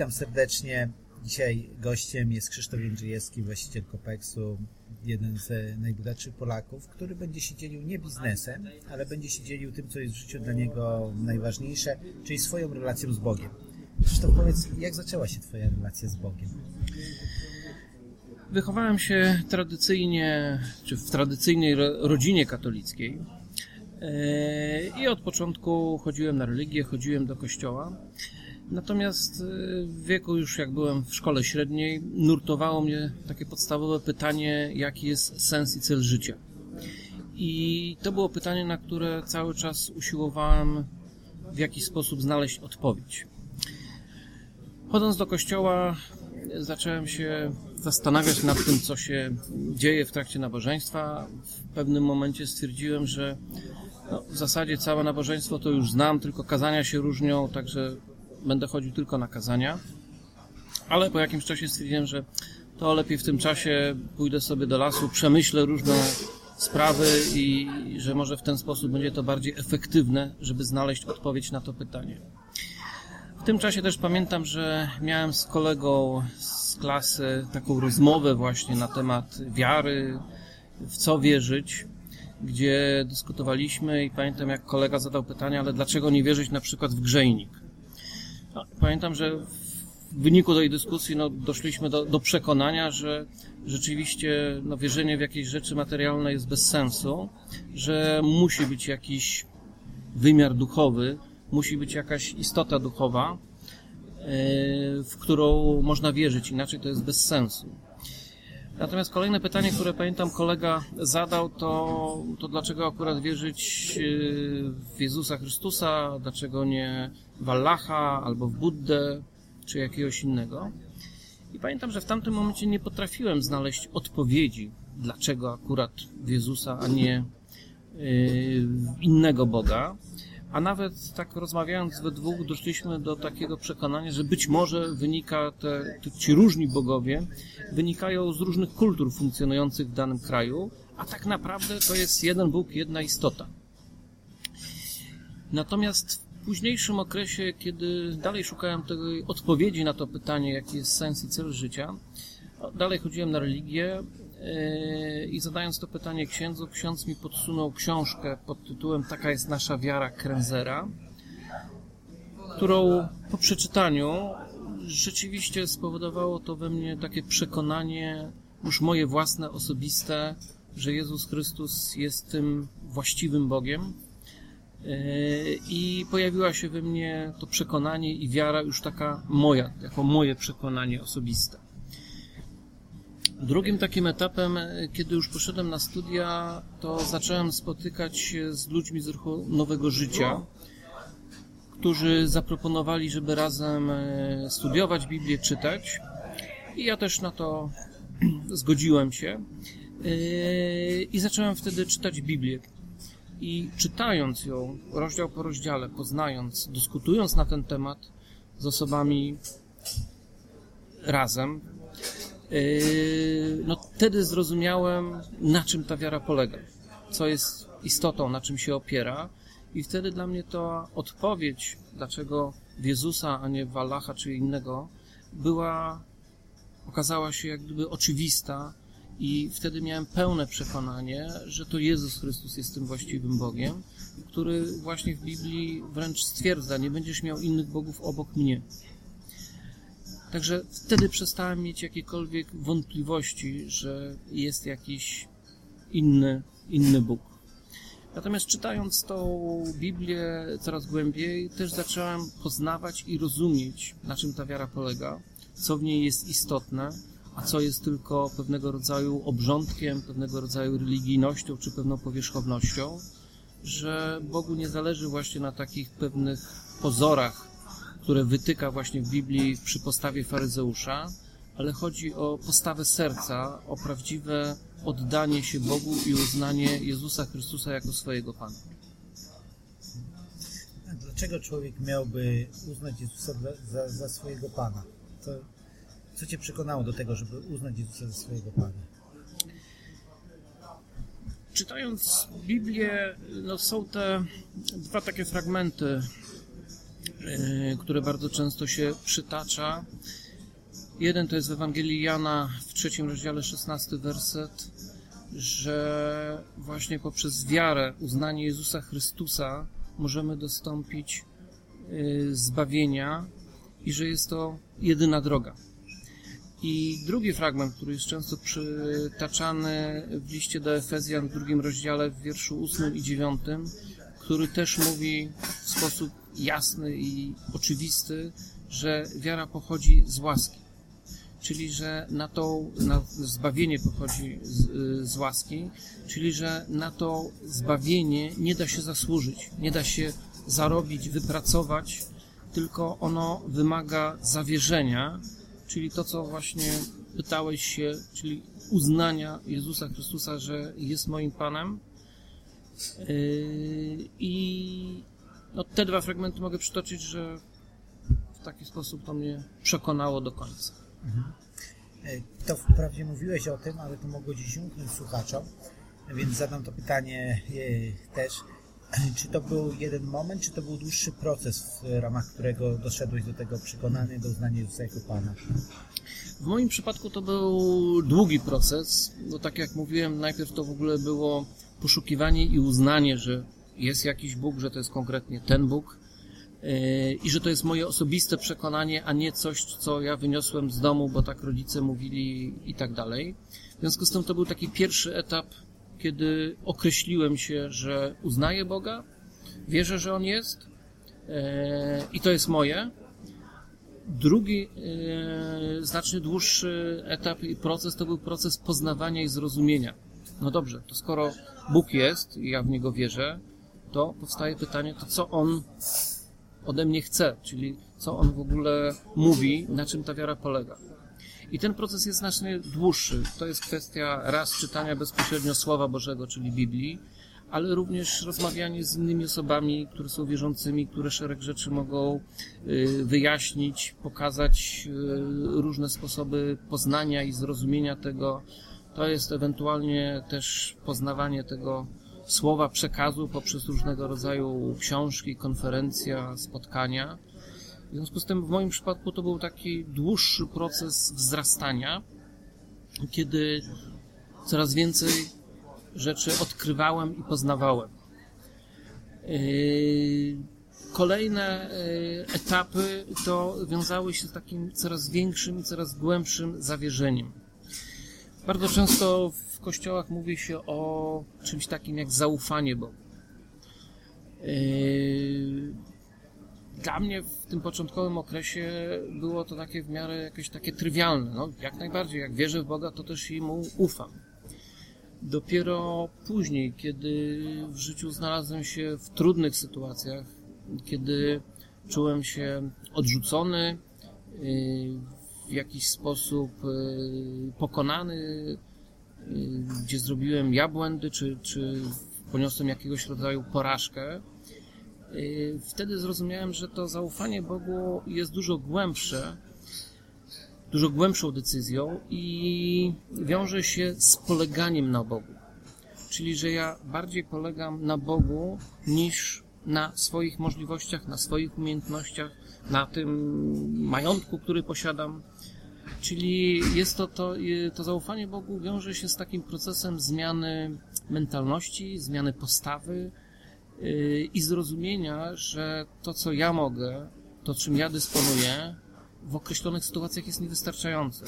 Witam serdecznie. Dzisiaj gościem jest Krzysztof Jędrzejewski, właściciel Kopeksu, jeden z najbogatszych Polaków, który będzie się dzielił nie biznesem, ale będzie się dzielił tym, co jest w życiu dla niego najważniejsze, czyli swoją relacją z Bogiem. Krzysztof, powiedz, jak zaczęła się Twoja relacja z Bogiem? Wychowałem się tradycyjnie, czy w tradycyjnej rodzinie katolickiej. E, I od początku chodziłem na religię, chodziłem do kościoła. Natomiast e, w wieku już jak byłem w szkole średniej, nurtowało mnie takie podstawowe pytanie, jaki jest sens i cel życia. I to było pytanie, na które cały czas usiłowałem w jakiś sposób znaleźć odpowiedź. Chodząc do kościoła, zacząłem się zastanawiać nad tym, co się dzieje w trakcie nabożeństwa. W pewnym momencie stwierdziłem, że no, w zasadzie całe nabożeństwo to już znam, tylko kazania się różnią, także będę chodził tylko na kazania. Ale po jakimś czasie stwierdziłem, że to lepiej w tym czasie pójdę sobie do lasu, przemyślę różne sprawy i że może w ten sposób będzie to bardziej efektywne, żeby znaleźć odpowiedź na to pytanie. W tym czasie też pamiętam, że miałem z kolegą z klasy taką rozmowę właśnie na temat wiary, w co wierzyć, gdzie dyskutowaliśmy i pamiętam jak kolega zadał pytanie, ale dlaczego nie wierzyć na przykład w grzejnik? Pamiętam, że w wyniku tej dyskusji no, doszliśmy do, do przekonania, że rzeczywiście no, wierzenie w jakieś rzeczy materialne jest bez sensu, że musi być jakiś wymiar duchowy, musi być jakaś istota duchowa, e, w którą można wierzyć, inaczej to jest bez sensu. Natomiast kolejne pytanie, które pamiętam kolega zadał, to, to dlaczego akurat wierzyć e, w Jezusa Chrystusa, dlaczego nie w Allaha albo w Buddę, czy jakiegoś innego. I pamiętam, że w tamtym momencie nie potrafiłem znaleźć odpowiedzi, dlaczego akurat w Jezusa, a nie w innego Boga. A nawet tak rozmawiając we dwóch, doszliśmy do takiego przekonania, że być może wynika te, te, ci różni bogowie wynikają z różnych kultur funkcjonujących w danym kraju, a tak naprawdę to jest jeden Bóg, jedna istota. Natomiast w późniejszym okresie, kiedy dalej szukałem tej odpowiedzi na to pytanie, jaki jest sens i cel życia, dalej chodziłem na religię, i zadając to pytanie księdzu, ksiądz mi podsunął książkę pod tytułem Taka jest nasza wiara Krenzera, którą po przeczytaniu rzeczywiście spowodowało to we mnie takie przekonanie, już moje własne, osobiste, że Jezus Chrystus jest tym właściwym Bogiem. I pojawiła się we mnie to przekonanie i wiara już taka moja, jako moje przekonanie osobiste. Drugim takim etapem, e, kiedy już poszedłem na studia, to zacząłem spotykać się z ludźmi z ruchu Nowego Życia, którzy zaproponowali, żeby razem e, studiować Biblię, czytać. I ja też na to zgodziłem się. E, I zacząłem wtedy czytać Biblię. I czytając ją, rozdział po rozdziale, poznając, dyskutując na ten temat z osobami razem, no wtedy zrozumiałem, na czym ta wiara polega, co jest istotą, na czym się opiera i wtedy dla mnie to odpowiedź, dlaczego w Jezusa, a nie w Allaha czy innego, była, okazała się jak gdyby oczywista i wtedy miałem pełne przekonanie, że to Jezus Chrystus jest tym właściwym Bogiem, który właśnie w Biblii wręcz stwierdza, nie będziesz miał innych bogów obok mnie. Także wtedy przestałem mieć jakiekolwiek wątpliwości, że jest jakiś inny, inny Bóg. Natomiast czytając tą Biblię coraz głębiej, też zacząłem poznawać i rozumieć, na czym ta wiara polega, co w niej jest istotne, a co jest tylko pewnego rodzaju obrządkiem, pewnego rodzaju religijnością czy pewną powierzchownością, że Bogu nie zależy właśnie na takich pewnych pozorach, które wytyka właśnie w Biblii przy postawie faryzeusza, ale chodzi o postawę serca, o prawdziwe oddanie się Bogu i uznanie Jezusa Chrystusa jako swojego Pana. A dlaczego człowiek miałby uznać Jezusa za, za swojego Pana? Co, co Cię przekonało do tego, żeby uznać Jezusa za swojego Pana? Czytając Biblię, no są te dwa takie fragmenty które bardzo często się przytacza. Jeden to jest w Ewangelii Jana w trzecim rozdziale, szesnasty werset, że właśnie poprzez wiarę, uznanie Jezusa Chrystusa możemy dostąpić e, zbawienia i że jest to jedyna droga. I drugi fragment, który jest często przytaczany w liście do Efezjan w drugim rozdziale, w wierszu 8 i 9, który też mówi w sposób jasny i oczywisty, że wiara pochodzi z łaski. Czyli, że na to na zbawienie pochodzi z, z łaski, czyli, że na to zbawienie nie da się zasłużyć, nie da się zarobić, wypracować, tylko ono wymaga zawierzenia, czyli to, co właśnie pytałeś się, czyli uznania Jezusa Chrystusa, że jest moim Panem. Yy, I no, te dwa fragmenty mogę przytoczyć, że w taki sposób to mnie przekonało do końca. Mhm. To wprawdzie mówiłeś o tym, ale to mogło gdzieś umknąć słuchaczom, więc zadam to pytanie e, też. Czy to był jeden moment, czy to był dłuższy proces, w ramach którego doszedłeś do tego przekonania, do uznania Jezusa jako Pana? W moim przypadku to był długi proces, bo tak jak mówiłem, najpierw to w ogóle było poszukiwanie i uznanie, że jest jakiś Bóg, że to jest konkretnie ten Bóg yy, i że to jest moje osobiste przekonanie, a nie coś, co ja wyniosłem z domu, bo tak rodzice mówili i tak dalej. W związku z tym to był taki pierwszy etap kiedy określiłem się, że uznaję Boga, wierzę, że On jest e, i to jest moje. Drugi, e, znacznie dłuższy etap i proces to był proces poznawania i zrozumienia. No dobrze, to skoro Bóg jest i ja w Niego wierzę, to powstaje pytanie, to co On ode mnie chce, czyli co On w ogóle mówi, na czym ta wiara polega. I ten proces jest znacznie dłuższy. To jest kwestia raz czytania bezpośrednio Słowa Bożego, czyli Biblii, ale również rozmawianie z innymi osobami, które są wierzącymi, które szereg rzeczy mogą y, wyjaśnić, pokazać y, różne sposoby poznania i zrozumienia tego. To jest ewentualnie też poznawanie tego słowa przekazu poprzez różnego rodzaju książki, konferencja, spotkania. W związku z tym w moim przypadku to był taki dłuższy proces wzrastania, kiedy coraz więcej rzeczy odkrywałem i poznawałem. Yy, kolejne yy, etapy to wiązały się z takim coraz większym coraz głębszym zawierzeniem. Bardzo często w kościołach mówi się o czymś takim jak zaufanie Bogu. Yy, dla mnie w tym początkowym okresie było to takie w miarę jakieś takie trywialne. No, jak najbardziej, jak wierzę w Boga, to też mu ufam. Dopiero później, kiedy w życiu znalazłem się w trudnych sytuacjach, kiedy czułem się odrzucony, y, w jakiś sposób y, pokonany, y, gdzie zrobiłem ja błędy, czy, czy poniosłem jakiegoś rodzaju porażkę, Y, wtedy zrozumiałem, że to zaufanie Bogu jest dużo głębsze, dużo głębszą decyzją i wiąże się z poleganiem na Bogu. Czyli, że ja bardziej polegam na Bogu niż na swoich możliwościach, na swoich umiejętnościach, na tym majątku, który posiadam. Czyli jest to, to, y, to zaufanie Bogu wiąże się z takim procesem zmiany mentalności, zmiany postawy, i zrozumienia, że to, co ja mogę, to, czym ja dysponuję, w określonych sytuacjach jest niewystarczające.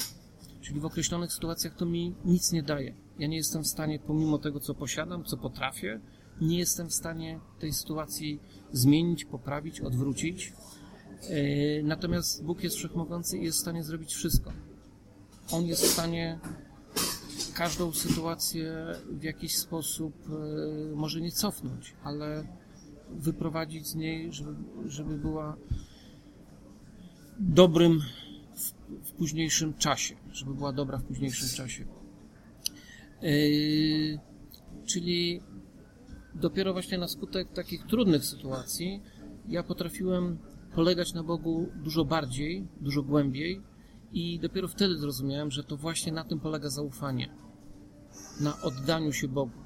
Czyli w określonych sytuacjach to mi nic nie daje. Ja nie jestem w stanie, pomimo tego, co posiadam, co potrafię, nie jestem w stanie tej sytuacji zmienić, poprawić, odwrócić. E, natomiast Bóg jest wszechmogący i jest w stanie zrobić wszystko. On jest w stanie każdą sytuację w jakiś sposób e, może nie cofnąć, ale wyprowadzić z niej, żeby, żeby była dobrym w, w późniejszym czasie, żeby była dobra w późniejszym czasie. Yy, czyli dopiero właśnie na skutek takich trudnych sytuacji ja potrafiłem polegać na Bogu dużo bardziej, dużo głębiej i dopiero wtedy zrozumiałem, że to właśnie na tym polega zaufanie. Na oddaniu się Bogu.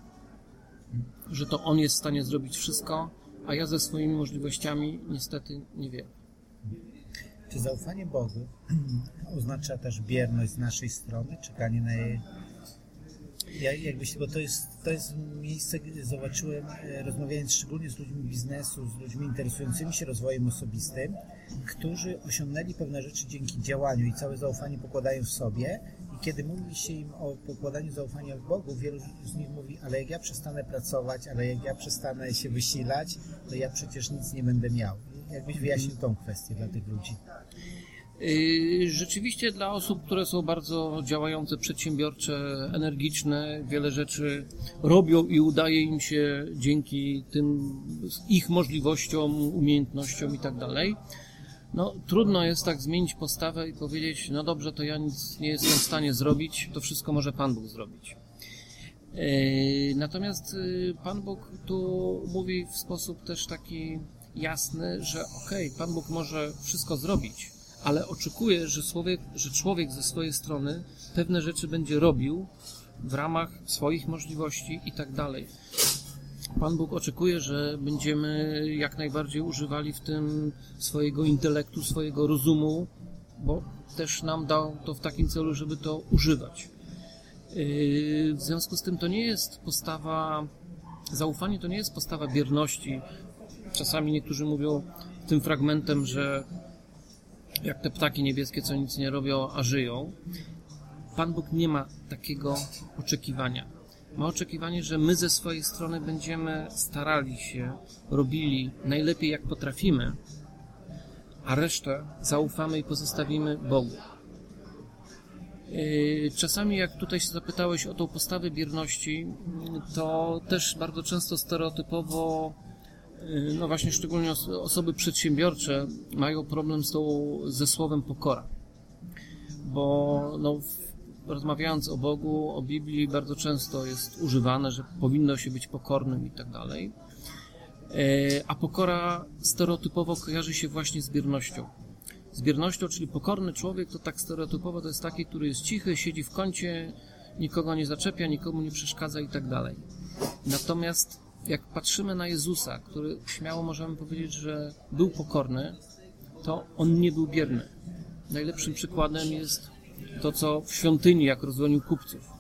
Że to On jest w stanie zrobić wszystko, a ja ze swoimi możliwościami niestety nie wiem. Czy zaufanie Bogu oznacza też bierność z naszej strony, czekanie na jej jakbyś, bo to jest, to jest miejsce, gdzie zobaczyłem, e, rozmawiając szczególnie z ludźmi biznesu, z ludźmi interesującymi się rozwojem osobistym, którzy osiągnęli pewne rzeczy dzięki działaniu i całe zaufanie pokładają w sobie. I kiedy mówi się im o pokładaniu zaufania w Bogu, wielu z nich mówi, ale jak ja przestanę pracować, ale jak ja przestanę się wysilać, to ja przecież nic nie będę miał. Jakbyś wyjaśnił tą kwestię dla tych ludzi. Y, rzeczywiście dla osób, które są bardzo działające, przedsiębiorcze, energiczne, wiele rzeczy robią i udaje im się dzięki tym ich możliwościom, umiejętnościom i tak dalej. No, trudno jest tak zmienić postawę i powiedzieć, no dobrze, to ja nic nie jestem w stanie zrobić, to wszystko może Pan Bóg zrobić. Y, natomiast y, Pan Bóg tu mówi w sposób też taki jasny, że okej, okay, Pan Bóg może wszystko zrobić, ale oczekuje, że człowiek, że człowiek ze swojej strony pewne rzeczy będzie robił w ramach swoich możliwości i tak dalej. Pan Bóg oczekuje, że będziemy jak najbardziej używali w tym swojego intelektu, swojego rozumu, bo też nam dał to w takim celu, żeby to używać. Yy, w związku z tym to nie jest postawa, zaufanie to nie jest postawa bierności. Czasami niektórzy mówią tym fragmentem, że jak te ptaki niebieskie, co nic nie robią, a żyją. Pan Bóg nie ma takiego oczekiwania. Ma oczekiwanie, że my ze swojej strony będziemy starali się, robili najlepiej jak potrafimy, a resztę zaufamy i pozostawimy Bogu. Yy, czasami, jak tutaj się zapytałeś o tą postawę bierności, to też bardzo często stereotypowo no właśnie szczególnie osoby przedsiębiorcze mają problem z tą, ze słowem pokora. Bo no, rozmawiając o Bogu, o Biblii, bardzo często jest używane, że powinno się być pokornym i tak dalej. Y, a pokora stereotypowo kojarzy się właśnie z biernością. Z biernością, czyli pokorny człowiek, to tak stereotypowo to jest taki, który jest cichy, siedzi w kącie, nikogo nie zaczepia, nikomu nie przeszkadza i tak dalej. Natomiast jak patrzymy na Jezusa, który śmiało możemy powiedzieć, że był pokorny, to on nie był bierny. Najlepszym przykładem jest to, co w świątyni, jak rozdzwonił kupców.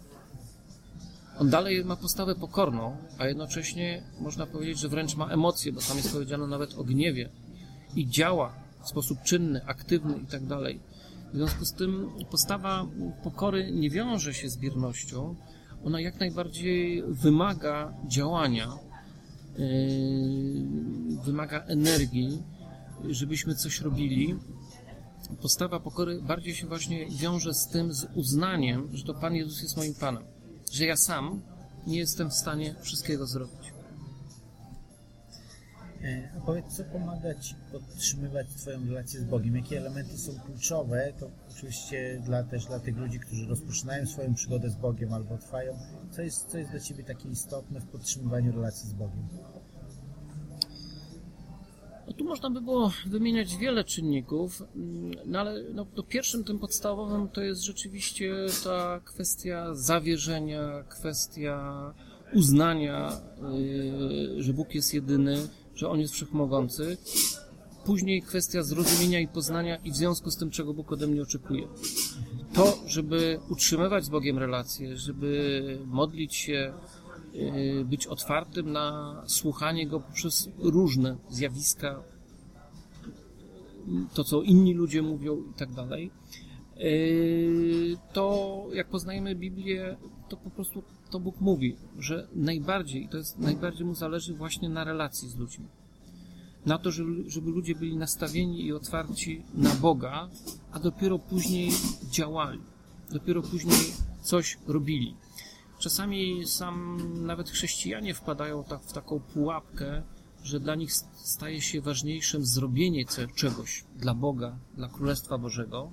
On dalej ma postawę pokorną, a jednocześnie można powiedzieć, że wręcz ma emocje, bo tam jest powiedziano nawet o gniewie i działa w sposób czynny, aktywny i tak dalej. W związku z tym postawa pokory nie wiąże się z biernością, ona jak najbardziej wymaga działania, wymaga energii, żebyśmy coś robili. Postawa pokory bardziej się właśnie wiąże z tym, z uznaniem, że to Pan Jezus jest moim Panem, że ja sam nie jestem w stanie wszystkiego zrobić. E, a powiedz, co pomaga Ci podtrzymywać Twoją relację z Bogiem? Jakie elementy są kluczowe? To oczywiście dla, też dla tych ludzi, którzy rozpoczynają swoją przygodę z Bogiem albo trwają. Co jest, co jest dla Ciebie takie istotne w podtrzymywaniu relacji z Bogiem? No tu można by było wymieniać wiele czynników, mm, no ale no, to pierwszym tym podstawowym to jest rzeczywiście ta kwestia zawierzenia, kwestia uznania, yy, że Bóg jest jedyny, że On jest wszechmogący. Później kwestia zrozumienia i poznania i w związku z tym, czego Bóg ode mnie oczekuje. To, żeby utrzymywać z Bogiem relacje, żeby modlić się, yy, być otwartym na słuchanie Go poprzez różne zjawiska, to, co inni ludzie mówią i tak dalej, yy, to jak poznajemy Biblię, to po prostu to Bóg mówi, że najbardziej, to jest najbardziej mu zależy właśnie na relacji z ludźmi. Na to, żeby, żeby ludzie byli nastawieni i otwarci na Boga, a dopiero później działali. Dopiero później coś robili. Czasami sam nawet chrześcijanie wpadają tak w taką pułapkę, że dla nich staje się ważniejszym zrobienie czegoś dla Boga, dla Królestwa Bożego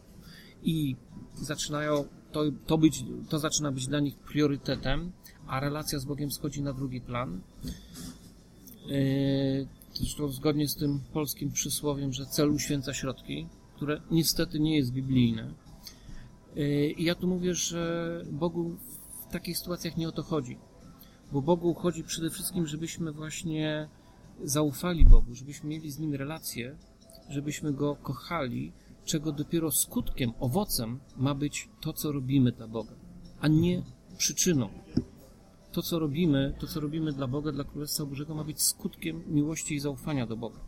i zaczynają to, to, być, to zaczyna być dla nich priorytetem, a relacja z Bogiem schodzi na drugi plan. Yy, zresztą zgodnie z tym polskim przysłowiem, że cel uświęca środki, które niestety nie jest biblijne. Yy, I ja tu mówię, że Bogu w takich sytuacjach nie o to chodzi. Bo Bogu chodzi przede wszystkim, żebyśmy właśnie zaufali Bogu, żebyśmy mieli z Nim relację żebyśmy Go kochali, czego dopiero skutkiem, owocem ma być to, co robimy dla Boga, a nie przyczyną. To, co robimy, to, co robimy dla Boga, dla Królestwa Bożego, ma być skutkiem miłości i zaufania do Boga.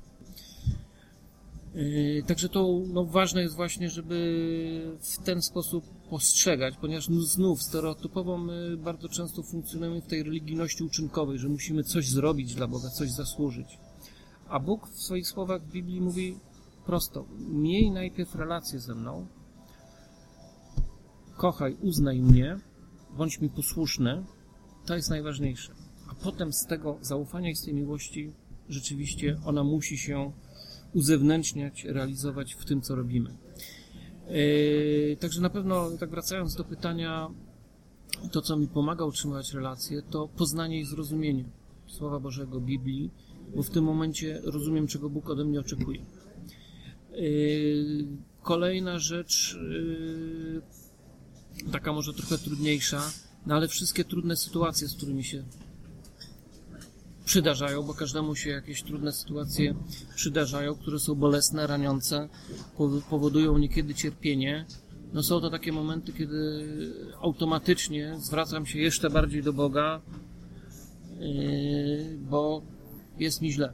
Yy, także to no, ważne jest właśnie, żeby w ten sposób postrzegać, ponieważ znów stereotypowo my bardzo często funkcjonujemy w tej religijności uczynkowej, że musimy coś zrobić dla Boga, coś zasłużyć. A Bóg w swoich słowach w Biblii mówi prosto: miej najpierw relację ze mną, kochaj, uznaj mnie, bądź mi posłuszny, to jest najważniejsze. A potem z tego zaufania i z tej miłości rzeczywiście ona musi się uzewnętrzniać, realizować w tym, co robimy. Yy, także na pewno, tak wracając do pytania, to, co mi pomaga utrzymywać relacje, to poznanie i zrozumienie Słowa Bożego, Biblii, bo w tym momencie rozumiem, czego Bóg ode mnie oczekuje. Yy, kolejna rzecz, yy, taka może trochę trudniejsza, no ale wszystkie trudne sytuacje, z którymi się przydarzają, bo każdemu się jakieś trudne sytuacje przydarzają, które są bolesne, raniące, powodują niekiedy cierpienie. No są to takie momenty, kiedy automatycznie zwracam się jeszcze bardziej do Boga, yy, bo jest mi źle.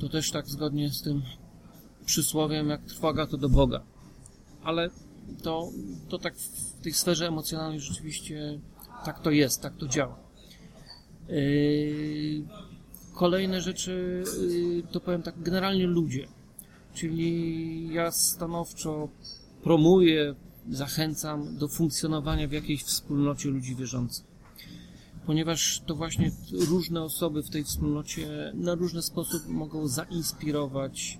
To też tak zgodnie z tym przysłowiem, jak trwoga to do Boga. Ale to, to tak w tej sferze emocjonalnej rzeczywiście tak to jest, tak to działa. Yy, kolejne rzeczy yy, to powiem tak, generalnie ludzie. Czyli ja stanowczo promuję, zachęcam do funkcjonowania w jakiejś wspólnocie ludzi wierzących. Ponieważ to właśnie różne osoby w tej wspólnocie na różny sposób mogą zainspirować,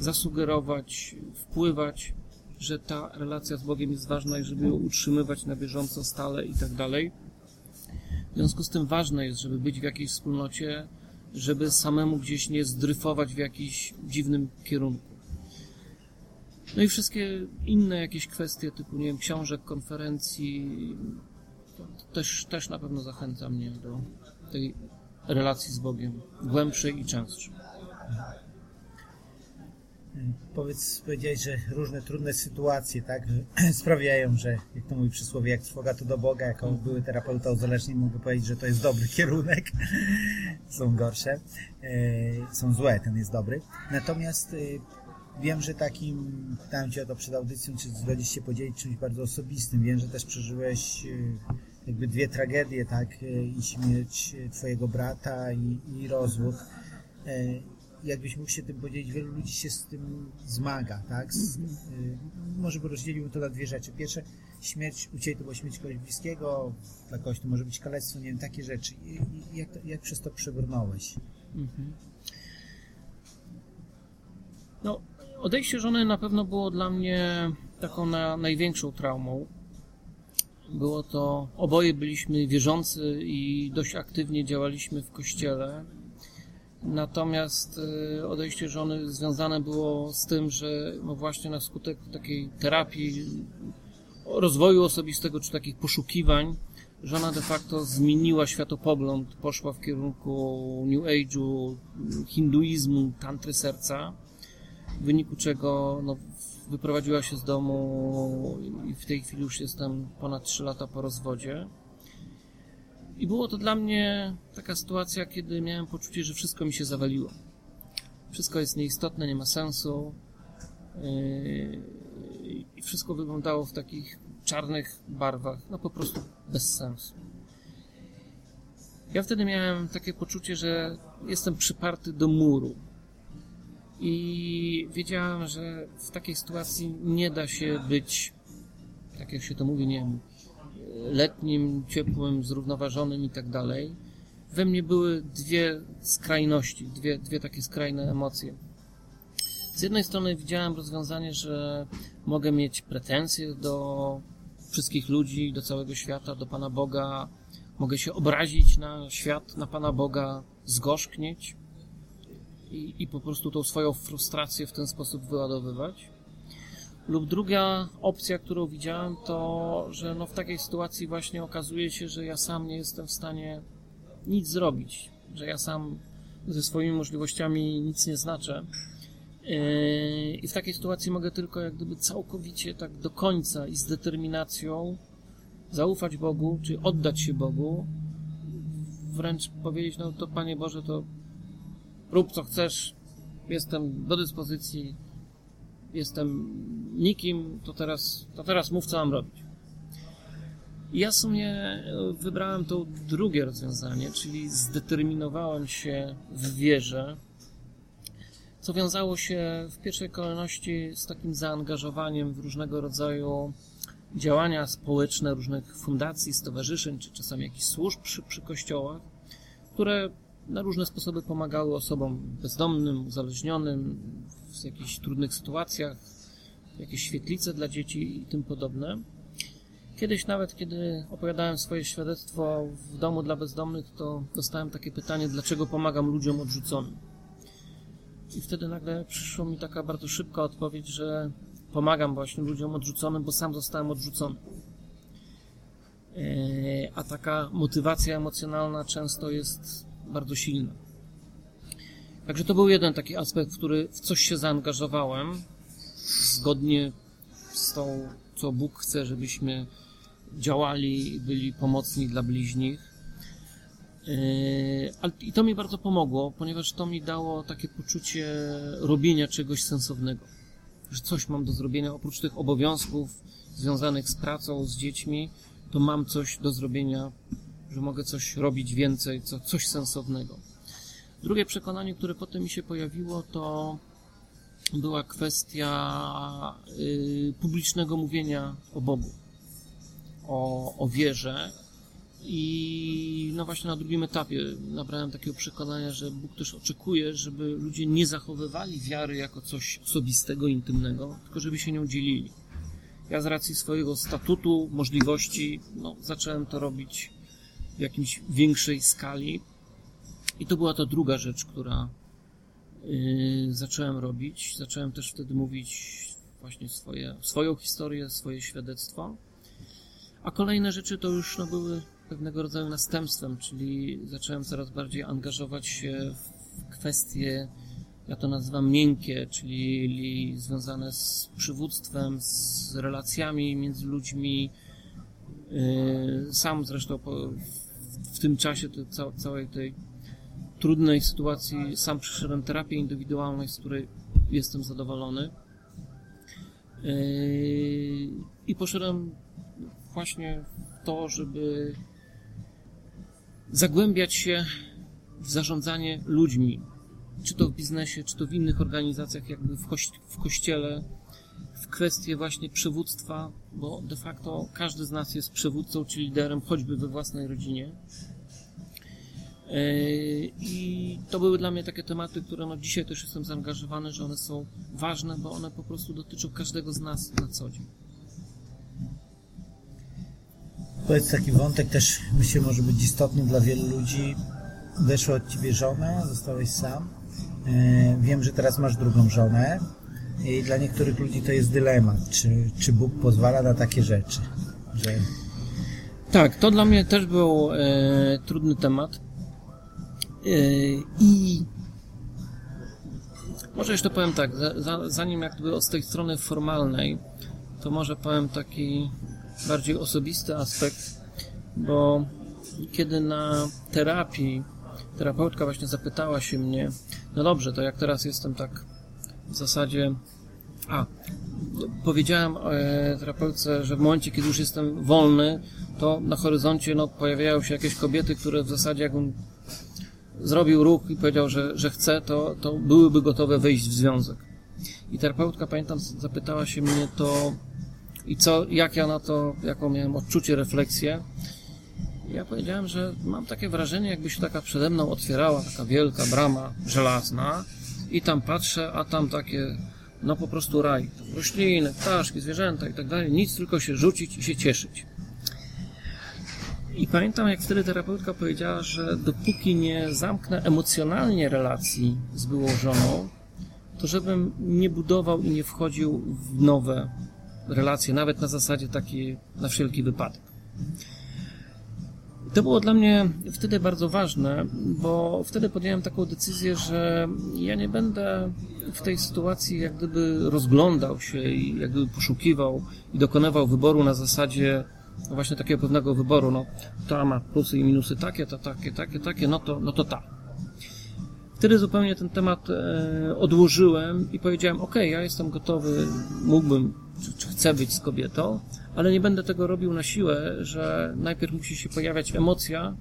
zasugerować, wpływać, że ta relacja z Bogiem jest ważna i żeby ją utrzymywać na bieżąco, stale i tak dalej. W związku z tym ważne jest, żeby być w jakiejś wspólnocie, żeby samemu gdzieś nie zdryfować w jakiś dziwnym kierunku. No i wszystkie inne jakieś kwestie typu, nie wiem, książek, konferencji, też, też na pewno zachęca mnie do tej relacji z Bogiem głębszej i częstszej. Powiedz, powiedziałeś, że różne trudne sytuacje, tak, sprawiają, że, jak to mówi przysłowie, jak trwoga to do Boga, jako były terapeuta uzależnień mogę powiedzieć, że to jest dobry kierunek. są gorsze, e, są złe, ten jest dobry. Natomiast e, wiem, że takim, pytałem Cię o to przed audycją, czy zgodzisz się podzielić czymś bardzo osobistym. Wiem, że też przeżyłeś e, jakby dwie tragedie, tak, i śmierć Twojego brata i, i rozwód jakbyś mógł się tym podzielić, wielu ludzi się z tym zmaga, tak? Z, y, może by rozdzielił to na dwie rzeczy. Pierwsze, śmierć, u Ciebie to była śmierć kogoś bliskiego, dla kogoś to może być kalectwo, nie wiem, takie rzeczy. I, i jak, to, jak przez to przebrnąłeś? Mhm. No, odejście żony na pewno było dla mnie taką na, największą traumą. Było to, oboje byliśmy wierzący i dość aktywnie działaliśmy w kościele Natomiast y, odejście żony związane było z tym, że no właśnie na skutek takiej terapii, rozwoju osobistego czy takich poszukiwań, żona de facto zmieniła światopogląd, poszła w kierunku New Age'u, hinduizmu, tantry serca, w wyniku czego no, wyprowadziła się z domu i w tej chwili już jestem ponad 3 lata po rozwodzie. I było to dla mnie taka sytuacja, kiedy miałem poczucie, że wszystko mi się zawaliło. Wszystko jest nieistotne, nie ma sensu. Yy, I wszystko wyglądało w takich czarnych barwach, no po prostu bez sensu. Ja wtedy miałem takie poczucie, że jestem przyparty do muru. I wiedziałem, że w takiej sytuacji nie da się być, tak jak się to mówi, nie wiem, letnim, ciepłym, zrównoważonym i tak dalej, we mnie były dwie skrajności, dwie, dwie takie skrajne emocje. Z jednej strony widziałem rozwiązanie, że mogę mieć pretensje do wszystkich ludzi, do całego świata, do Pana Boga, mogę się obrazić na świat, na Pana Boga, zgorzknieć i, i po prostu tą swoją frustrację w ten sposób wyładowywać. Lub druga opcja, którą widziałem, to, że no w takiej sytuacji właśnie okazuje się, że ja sam nie jestem w stanie nic zrobić, że ja sam ze swoimi możliwościami nic nie znaczę. Yy, I w takiej sytuacji mogę tylko jak gdyby całkowicie tak do końca i z determinacją zaufać Bogu, czy oddać się Bogu, wręcz powiedzieć, no to Panie Boże, to rób co chcesz, jestem do dyspozycji, jestem nikim, to teraz, to teraz mów, co mam robić. I ja w sumie wybrałem to drugie rozwiązanie, czyli zdeterminowałem się w wierze, co wiązało się w pierwszej kolejności z takim zaangażowaniem w różnego rodzaju działania społeczne różnych fundacji, stowarzyszeń, czy czasami jakichś służb przy, przy kościołach, które na różne sposoby pomagały osobom bezdomnym, uzależnionym, w jakichś trudnych sytuacjach, jakieś świetlice dla dzieci i tym podobne. Kiedyś nawet, kiedy opowiadałem swoje świadectwo w domu dla bezdomnych, to dostałem takie pytanie, dlaczego pomagam ludziom odrzuconym. I wtedy nagle przyszła mi taka bardzo szybka odpowiedź, że pomagam właśnie ludziom odrzuconym, bo sam zostałem odrzucony. E, a taka motywacja emocjonalna często jest bardzo silna. Także to był jeden taki aspekt, w który w coś się zaangażowałem, zgodnie z tą, co Bóg chce, żebyśmy działali i byli pomocni dla bliźnich. E, I to mi bardzo pomogło, ponieważ to mi dało takie poczucie robienia czegoś sensownego. Że coś mam do zrobienia oprócz tych obowiązków związanych z pracą, z dziećmi, to mam coś do zrobienia, że mogę coś robić więcej, co, coś sensownego. Drugie przekonanie, które potem mi się pojawiło, to była kwestia y, publicznego mówienia o Bogu, o, o wierze i no właśnie na drugim etapie nabrałem takiego przekonania, że Bóg też oczekuje, żeby ludzie nie zachowywali wiary jako coś osobistego, intymnego, tylko żeby się nią dzielili. Ja z racji swojego statutu, możliwości, no, zacząłem to robić w jakimś większej skali. I to była ta druga rzecz, która yy, zacząłem robić. Zacząłem też wtedy mówić właśnie swoje, swoją historię, swoje świadectwo. A kolejne rzeczy to już no, były pewnego rodzaju następstwem, czyli zacząłem coraz bardziej angażować się w kwestie, ja to nazywam miękkie, czyli związane z przywództwem, z relacjami między ludźmi. Yy, sam zresztą w tym czasie całej tej trudnej sytuacji sam przyszedłem terapię indywidualnej, z której jestem zadowolony. Yy, I poszedłem właśnie w to, żeby zagłębiać się w zarządzanie ludźmi, czy to w biznesie, czy to w innych organizacjach, jakby w, kości w kościele, w kwestie właśnie przywództwa, bo de facto każdy z nas jest przywódcą czy liderem, choćby we własnej rodzinie. E, I to były dla mnie takie tematy, które no dzisiaj też jestem zaangażowany, że one są ważne, bo one po prostu dotyczą każdego z nas na co dzień. Powiedz taki wątek też myślę może być istotny dla wielu ludzi. Odeszła od ciebie żona, zostałeś sam. E, wiem, że teraz masz drugą żonę i dla niektórych ludzi to jest dylemat, czy, czy Bóg pozwala na takie rzeczy. Że... Tak, to dla mnie też był e, trudny temat. E, I może jeszcze powiem tak, za, zanim jakby od tej strony formalnej, to może powiem taki bardziej osobisty aspekt, bo kiedy na terapii terapeutka właśnie zapytała się mnie, no dobrze, to jak teraz jestem tak w zasadzie, a, powiedziałem e, terapeutce, że w momencie, kiedy już jestem wolny, to na horyzoncie no, pojawiają się jakieś kobiety, które w zasadzie jakbym zrobił ruch i powiedział, że, że chce, to, to byłyby gotowe wejść w związek. I terapeutka, pamiętam, zapytała się mnie to, i co, jak ja na to, jaką miałem odczucie, refleksję. Ja powiedziałem, że mam takie wrażenie, jakby się taka przede mną otwierała taka wielka brama żelazna i tam patrzę, a tam takie, no po prostu raj. Rośliny, ptaszki, zwierzęta i tak dalej. Nic, tylko się rzucić i się cieszyć. I pamiętam, jak wtedy terapeutka powiedziała, że dopóki nie zamknę emocjonalnie relacji z byłą żoną, to żebym nie budował i nie wchodził w nowe relacje, nawet na zasadzie takiej na wszelki wypadek. To było dla mnie wtedy bardzo ważne, bo wtedy podjąłem taką decyzję, że ja nie będę w tej sytuacji jak gdyby rozglądał się i jak gdyby poszukiwał i dokonywał wyboru na zasadzie właśnie takiego pewnego wyboru, no ta ma plusy i minusy takie, ta takie, takie, takie, no to, no to ta. Wtedy zupełnie ten temat e, odłożyłem i powiedziałem, ok, ja jestem gotowy, mógłbym, czy, czy chcę być z kobietą, ale nie będę tego robił na siłę, że najpierw musi się pojawiać emocja,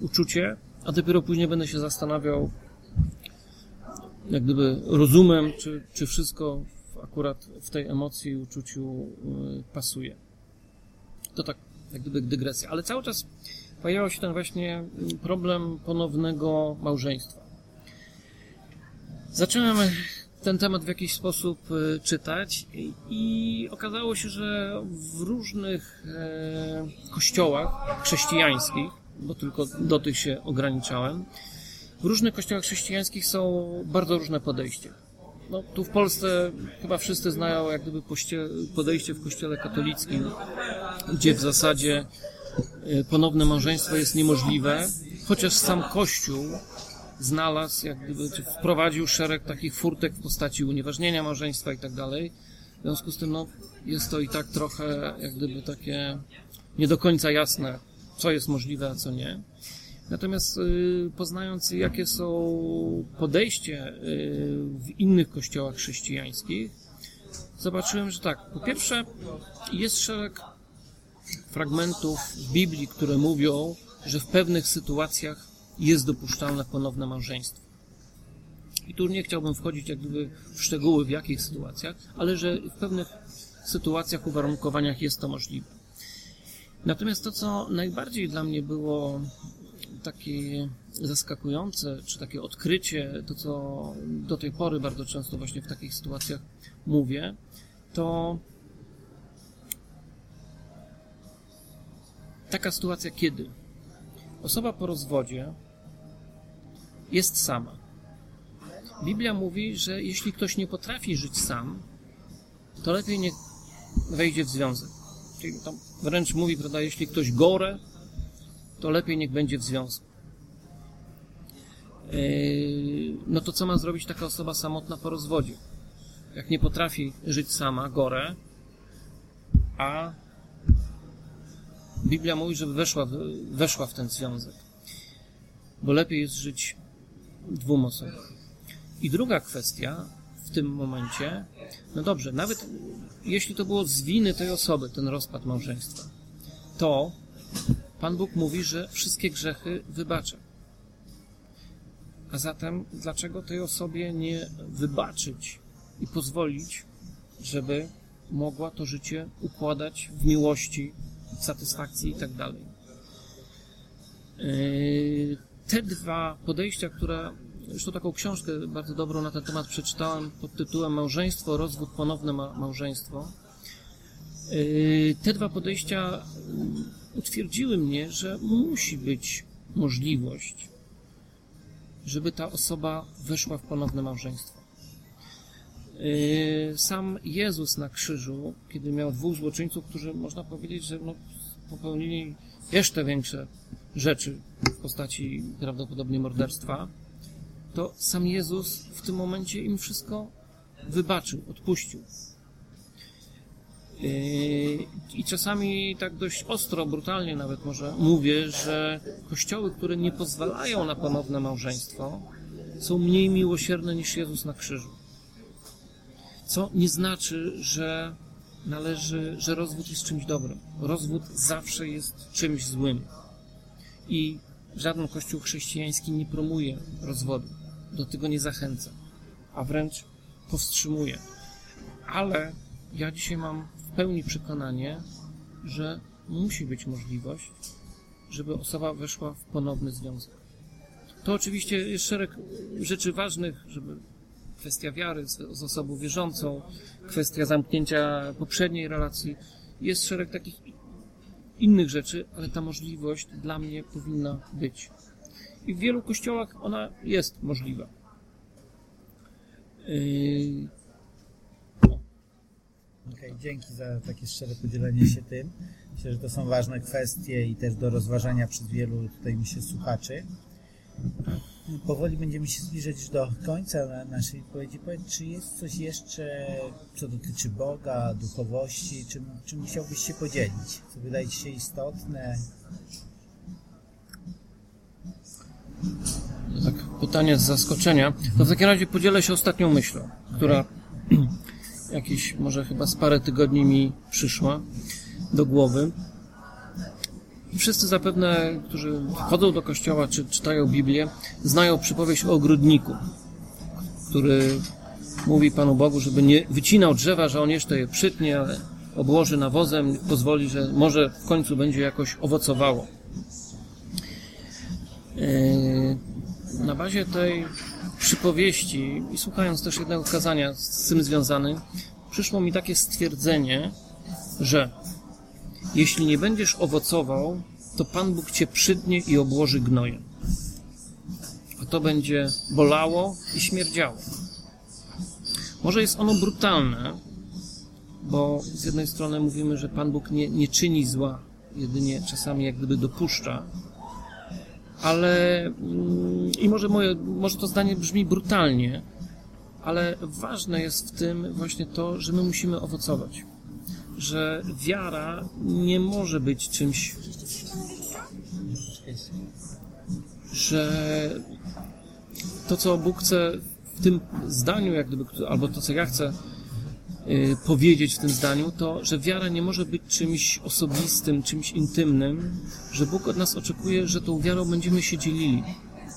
uczucie, a dopiero później będę się zastanawiał, jak gdyby rozumem, czy, czy wszystko akurat w tej emocji uczuciu y, pasuje. To tak, jak gdyby dygresja. Ale cały czas pojawiał się ten właśnie problem ponownego małżeństwa. Zacząłem ten temat w jakiś sposób e, czytać i okazało się, że w różnych e, kościołach chrześcijańskich, bo tylko do tych się ograniczałem, w różnych kościołach chrześcijańskich są bardzo różne podejścia. No, tu w Polsce chyba wszyscy znają jak gdyby podejście w kościele katolickim, gdzie w zasadzie e, ponowne małżeństwo jest niemożliwe, chociaż sam Kościół znalazł, jak gdyby, wprowadził szereg takich furtek w postaci unieważnienia małżeństwa i tak dalej. W związku z tym, no, jest to i tak trochę, jak gdyby, takie nie do końca jasne, co jest możliwe, a co nie. Natomiast y, poznając, jakie są podejście y, w innych kościołach chrześcijańskich, zobaczyłem, że tak, po pierwsze, jest szereg fragmentów Biblii, które mówią, że w pewnych sytuacjach jest dopuszczalne ponowne małżeństwo. I tu nie chciałbym wchodzić jak gdyby w szczegóły, w jakich sytuacjach, ale że w pewnych sytuacjach, uwarunkowaniach jest to możliwe. Natomiast to, co najbardziej dla mnie było takie zaskakujące, czy takie odkrycie, to co do tej pory bardzo często właśnie w takich sytuacjach mówię, to taka sytuacja, kiedy osoba po rozwodzie jest sama. Biblia mówi, że jeśli ktoś nie potrafi żyć sam, to lepiej nie wejdzie w związek. Czyli tam wręcz mówi, prawda, jeśli ktoś gore, to lepiej niech będzie w związku. Yy, no to co ma zrobić taka osoba samotna po rozwodzie? Jak nie potrafi żyć sama, gore, a Biblia mówi, żeby weszła, weszła w ten związek. Bo lepiej jest żyć dwóm osobom. I druga kwestia w tym momencie, no dobrze, nawet jeśli to było z winy tej osoby, ten rozpad małżeństwa, to Pan Bóg mówi, że wszystkie grzechy wybacza. A zatem dlaczego tej osobie nie wybaczyć i pozwolić, żeby mogła to życie układać w miłości, w satysfakcji i tak dalej. Yy, te dwa podejścia, które zresztą taką książkę bardzo dobrą na ten temat przeczytałem pod tytułem Małżeństwo, rozwód, ponowne ma małżeństwo. Yy, te dwa podejścia utwierdziły mnie, że musi być możliwość, żeby ta osoba weszła w ponowne małżeństwo. Yy, sam Jezus na krzyżu, kiedy miał dwóch złoczyńców, którzy można powiedzieć, że no, popełnili jeszcze większe rzeczy w postaci prawdopodobnie morderstwa, to sam Jezus w tym momencie im wszystko wybaczył, odpuścił. I czasami tak dość ostro, brutalnie nawet może mówię, że kościoły, które nie pozwalają na ponowne małżeństwo, są mniej miłosierne niż Jezus na krzyżu. Co nie znaczy, że należy, że rozwód jest czymś dobrym. Rozwód zawsze jest czymś złym. I żaden kościół chrześcijański nie promuje rozwodu. Do tego nie zachęca, a wręcz powstrzymuje. Ale ja dzisiaj mam pełni przekonanie, że musi być możliwość, żeby osoba weszła w ponowny związek. To oczywiście jest szereg rzeczy ważnych, żeby kwestia wiary z, z osobą wierzącą, kwestia zamknięcia poprzedniej relacji. Jest szereg takich innych rzeczy, ale ta możliwość dla mnie powinna być. I w wielu kościołach ona jest możliwa. Yy... Okej, dzięki za takie szczere podzielenie się tym. Myślę, że to są ważne kwestie i też do rozważania przez wielu tutaj mi się słuchaczy. Powoli będziemy się zbliżać do końca na naszej wypowiedzi. Powiedz, czy jest coś jeszcze, co dotyczy Boga, duchowości, czym, czym chciałbyś się podzielić? Co wydaje Ci się istotne? Tak, pytanie z zaskoczenia. To w takim razie podzielę się ostatnią myślą, która jakieś może chyba z parę tygodni mi przyszła do głowy. Wszyscy zapewne, którzy chodzą do kościoła czy czytają Biblię, znają przypowieść o ogrodniku, który mówi Panu Bogu, żeby nie wycinał drzewa, że on jeszcze je przytnie, ale obłoży nawozem, pozwoli, że może w końcu będzie jakoś owocowało. Yy, Na bazie tej przypowieści i słuchając też jednego kazania z tym związanym, przyszło mi takie stwierdzenie, że jeśli nie będziesz owocował, to Pan Bóg cię przytnie i obłoży gnojem. A to będzie bolało i śmierdziało. Może jest ono brutalne, bo z jednej strony mówimy, że Pan Bóg nie, nie czyni zła, jedynie czasami jak gdyby dopuszcza, ale mm, i może, moje, może to zdanie brzmi brutalnie, ale ważne jest w tym właśnie to, że my musimy owocować. Że wiara nie może być czymś, że to, co Bóg chce w tym zdaniu, jak gdyby, albo to, co ja chcę powiedzieć w tym zdaniu, to, że wiara nie może być czymś osobistym, czymś intymnym, że Bóg od nas oczekuje, że tą wiarą będziemy się dzielili,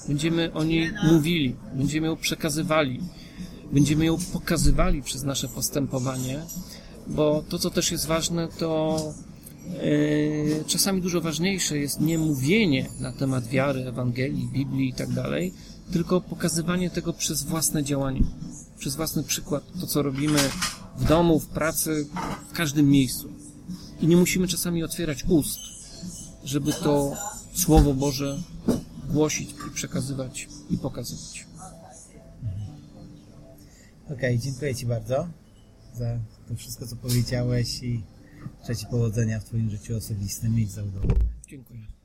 będziemy o niej mówili, będziemy ją przekazywali, będziemy ją pokazywali przez nasze postępowanie, bo to, co też jest ważne, to yy, czasami dużo ważniejsze jest nie mówienie na temat wiary, Ewangelii, Biblii i tak dalej, tylko pokazywanie tego przez własne działanie, przez własny przykład, to co robimy w domu, w pracy, w każdym miejscu. I nie musimy czasami otwierać ust, żeby to Słowo Boże głosić i przekazywać i pokazywać. Okej, dziękuję Ci bardzo za to wszystko, co powiedziałeś i życzę Ci powodzenia w Twoim życiu osobistym i za udowodnienie. Dziękuję.